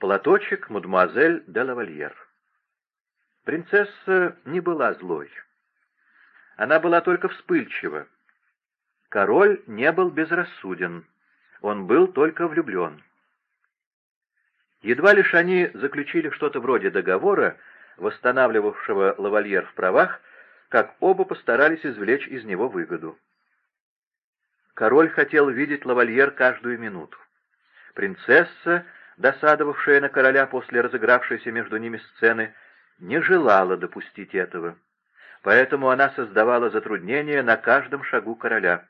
Платочек мадемуазель де лавальер. Принцесса не была злой. Она была только вспыльчива. Король не был безрассуден. Он был только влюблен. Едва лишь они заключили что-то вроде договора, восстанавливавшего лавальер в правах, как оба постарались извлечь из него выгоду. Король хотел видеть лавальер каждую минуту. Принцесса досадовавшая на короля после разыгравшейся между ними сцены, не желала допустить этого. Поэтому она создавала затруднения на каждом шагу короля.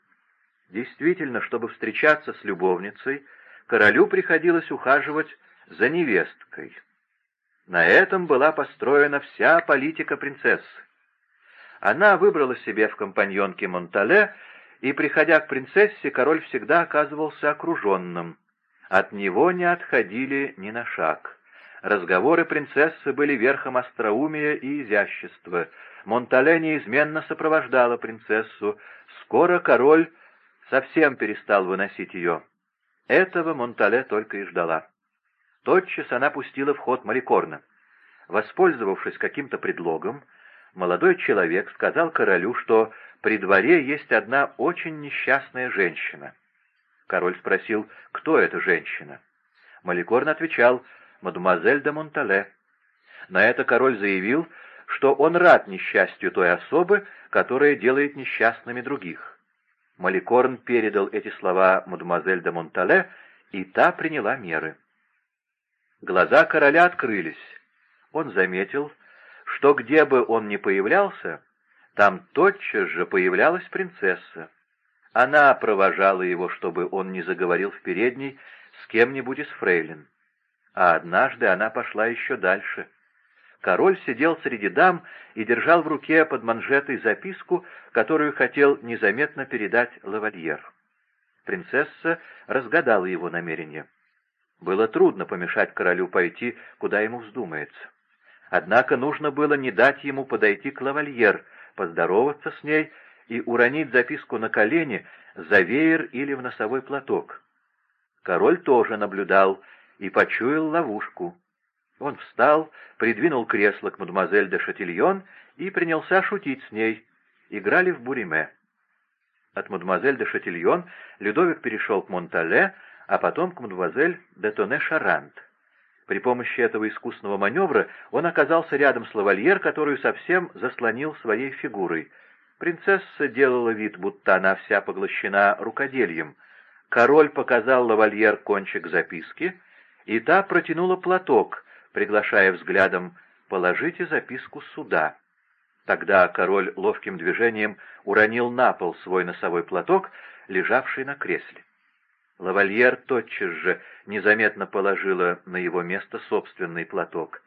Действительно, чтобы встречаться с любовницей, королю приходилось ухаживать за невесткой. На этом была построена вся политика принцессы. Она выбрала себе в компаньонке Монтале, и, приходя к принцессе, король всегда оказывался окруженным. От него не отходили ни на шаг. Разговоры принцессы были верхом остроумия и изящества. Монтале неизменно сопровождала принцессу. Скоро король совсем перестал выносить ее. Этого Монтале только и ждала. Тотчас она пустила в ход Маликорна. Воспользовавшись каким-то предлогом, молодой человек сказал королю, что при дворе есть одна очень несчастная женщина. Король спросил, кто эта женщина. Маликорн отвечал, мадемуазель де Монтале. На это король заявил, что он рад несчастью той особы, которая делает несчастными других. Маликорн передал эти слова мадемуазель де Монтале, и та приняла меры. Глаза короля открылись. Он заметил, что где бы он ни появлялся, там тотчас же появлялась принцесса. Она провожала его, чтобы он не заговорил в передней с кем-нибудь из фрейлин. А однажды она пошла еще дальше. Король сидел среди дам и держал в руке под манжетой записку, которую хотел незаметно передать лавальер. Принцесса разгадала его намерение. Было трудно помешать королю пойти, куда ему вздумается. Однако нужно было не дать ему подойти к лавальер, поздороваться с ней и уронить записку на колени, за веер или в носовой платок. Король тоже наблюдал и почуял ловушку. Он встал, придвинул кресло к мадемуазель де Шатильон и принялся шутить с ней. Играли в буриме. От мадемуазель де Шатильон Людовик перешел к Монтале, а потом к мадемуазель де Тоне Шарант. При помощи этого искусного маневра он оказался рядом с лавальер, которую совсем заслонил своей фигурой — Принцесса делала вид, будто она вся поглощена рукодельем. Король показал лавальер кончик записки, и та протянула платок, приглашая взглядом «положите записку сюда». Тогда король ловким движением уронил на пол свой носовой платок, лежавший на кресле. Лавальер тотчас же незаметно положила на его место собственный платок.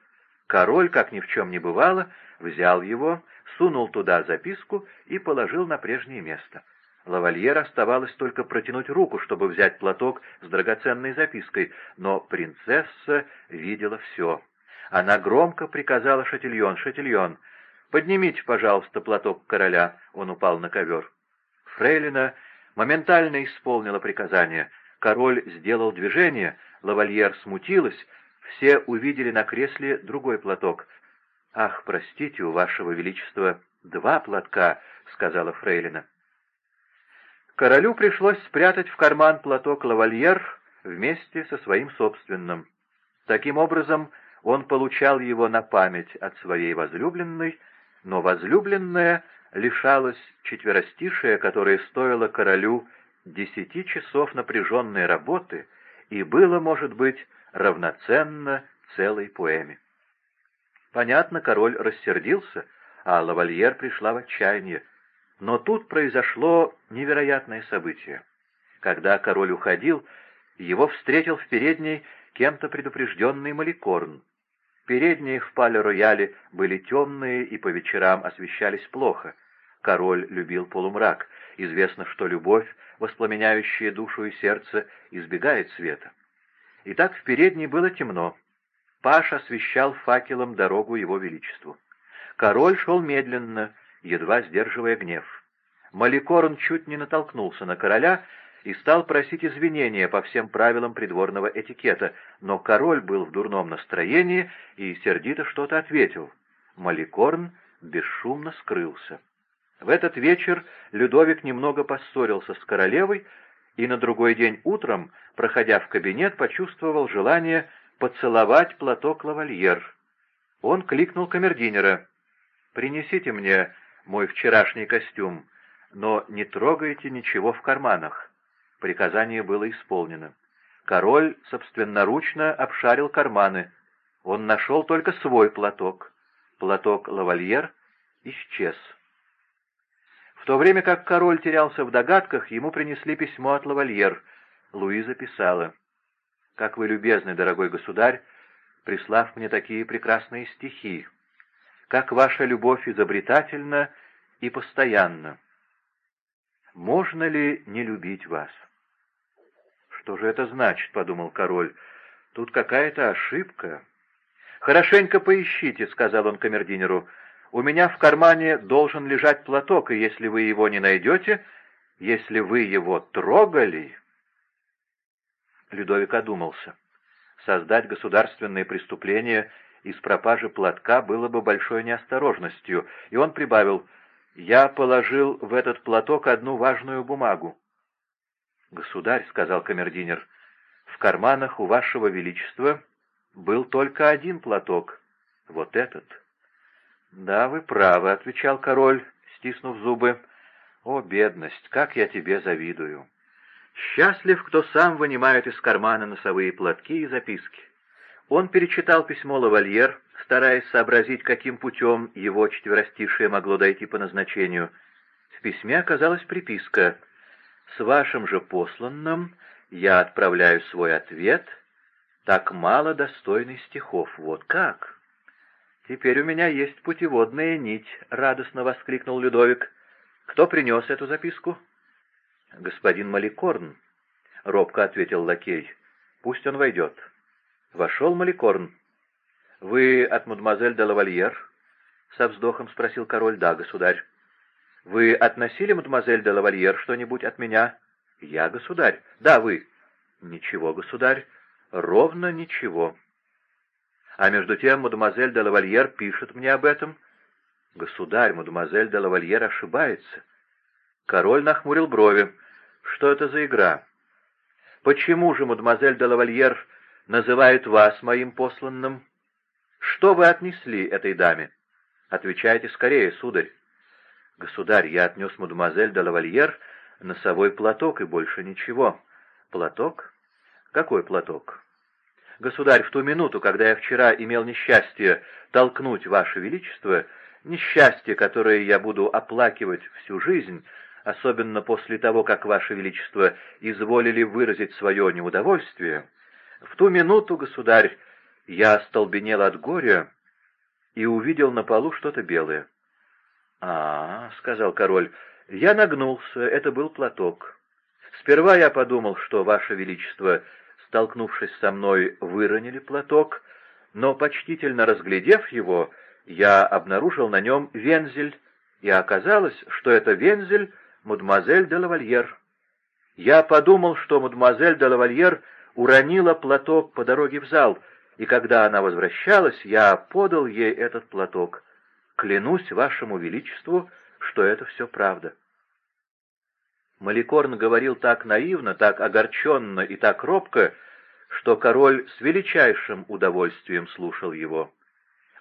Король, как ни в чем не бывало, взял его, сунул туда записку и положил на прежнее место. Лавальер оставалось только протянуть руку, чтобы взять платок с драгоценной запиской, но принцесса видела все. Она громко приказала Шатильон, «Шатильон, поднимите, пожалуйста, платок короля», — он упал на ковер. Фрейлина моментально исполнила приказание. Король сделал движение, лавальер смутилась, все увидели на кресле другой платок. «Ах, простите, у вашего величества два платка», — сказала Фрейлина. Королю пришлось спрятать в карман платок лавальер вместе со своим собственным. Таким образом, он получал его на память от своей возлюбленной, но возлюбленная лишалась четверостишия, которое стоило королю десяти часов напряженной работы и было, может быть, равноценно целой поэме. Понятно, король рассердился, а лавальер пришла в отчаяние. Но тут произошло невероятное событие. Когда король уходил, его встретил в передней кем-то предупрежденный Маликорн. Передние в пале-рояле были темные и по вечерам освещались плохо. Король любил полумрак. Известно, что любовь, воспламеняющая душу и сердце, избегает света. Итак, в передней было темно. Паш освещал факелом дорогу его величеству. Король шел медленно, едва сдерживая гнев. Маликорн чуть не натолкнулся на короля и стал просить извинения по всем правилам придворного этикета, но король был в дурном настроении и сердито что-то ответил. Маликорн бесшумно скрылся. В этот вечер Людовик немного поссорился с королевой, и на другой день утром, проходя в кабинет, почувствовал желание поцеловать платок лавальер. Он кликнул камердинера. «Принесите мне мой вчерашний костюм, но не трогайте ничего в карманах». Приказание было исполнено. Король собственноручно обшарил карманы. Он нашел только свой платок. Платок лавальер исчез. В то время как король терялся в догадках, ему принесли письмо от лавальер. Луиза писала. «Как вы любезны, дорогой государь, прислав мне такие прекрасные стихи. Как ваша любовь изобретательна и постоянна. Можно ли не любить вас?» «Что же это значит?» — подумал король. «Тут какая-то ошибка». «Хорошенько поищите», — сказал он камердинеру. «У меня в кармане должен лежать платок, и если вы его не найдете, если вы его трогали...» Людовик одумался. Создать государственное преступление из пропажи платка было бы большой неосторожностью, и он прибавил «Я положил в этот платок одну важную бумагу». «Государь», — сказал камердинер, — «в карманах у вашего величества был только один платок, вот этот». «Да, вы правы», — отвечал король, стиснув зубы. «О, бедность, как я тебе завидую! Счастлив, кто сам вынимает из кармана носовые платки и записки». Он перечитал письмо лавальер, стараясь сообразить, каким путем его четверостишее могло дойти по назначению. В письме оказалась приписка — с вашим же посланным я отправляю свой ответ, так мало достойный стихов. Вот как? Теперь у меня есть путеводная нить, — радостно воскликнул Людовик. Кто принес эту записку? Господин Маликорн, — робко ответил лакей. Пусть он войдет. Вошел Маликорн. Вы от мадемуазель де лавальер? — со вздохом спросил король. Да, государь. Вы относили, мадемуазель де лавальер, что-нибудь от меня? Я, государь. Да, вы. Ничего, государь. Ровно ничего. А между тем мадемуазель де лавальер пишет мне об этом. Государь, мадемуазель де лавальер ошибается. Король нахмурил брови. Что это за игра? Почему же мадемуазель де лавальер называет вас моим посланным? Что вы отнесли этой даме? Отвечайте скорее, сударь. «Государь, я отнес мадемуазель де лавальер носовой платок и больше ничего». «Платок? Какой платок?» «Государь, в ту минуту, когда я вчера имел несчастье толкнуть Ваше Величество, несчастье, которое я буду оплакивать всю жизнь, особенно после того, как Ваше Величество изволили выразить свое неудовольствие, в ту минуту, государь, я остолбенел от горя и увидел на полу что-то белое. «А, — сказал король, — я нагнулся, это был платок. Сперва я подумал, что, Ваше Величество, столкнувшись со мной, выронили платок, но, почтительно разглядев его, я обнаружил на нем вензель, и оказалось, что это вензель мадемуазель де лавальер. Я подумал, что мадемуазель де лавальер уронила платок по дороге в зал, и когда она возвращалась, я подал ей этот платок. Клянусь вашему величеству, что это все правда. Маликорн говорил так наивно, так огорченно и так робко, что король с величайшим удовольствием слушал его.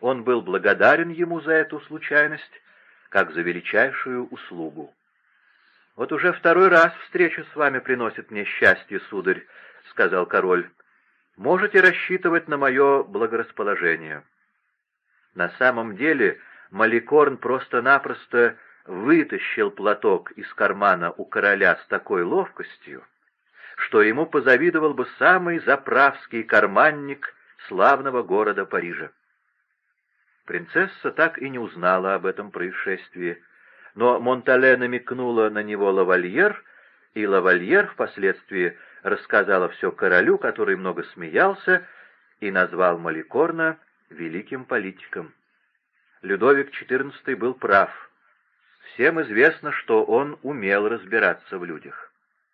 Он был благодарен ему за эту случайность, как за величайшую услугу. «Вот уже второй раз встреча с вами приносит мне счастье, сударь», — сказал король. «Можете рассчитывать на мое благорасположение». На самом деле Маликорн просто-напросто вытащил платок из кармана у короля с такой ловкостью, что ему позавидовал бы самый заправский карманник славного города Парижа. Принцесса так и не узнала об этом происшествии, но Монтале намекнула на него лавальер, и лавальер впоследствии рассказала все королю, который много смеялся и назвал Маликорна великим политиком. Людовик XIV был прав. Всем известно, что он умел разбираться в людях.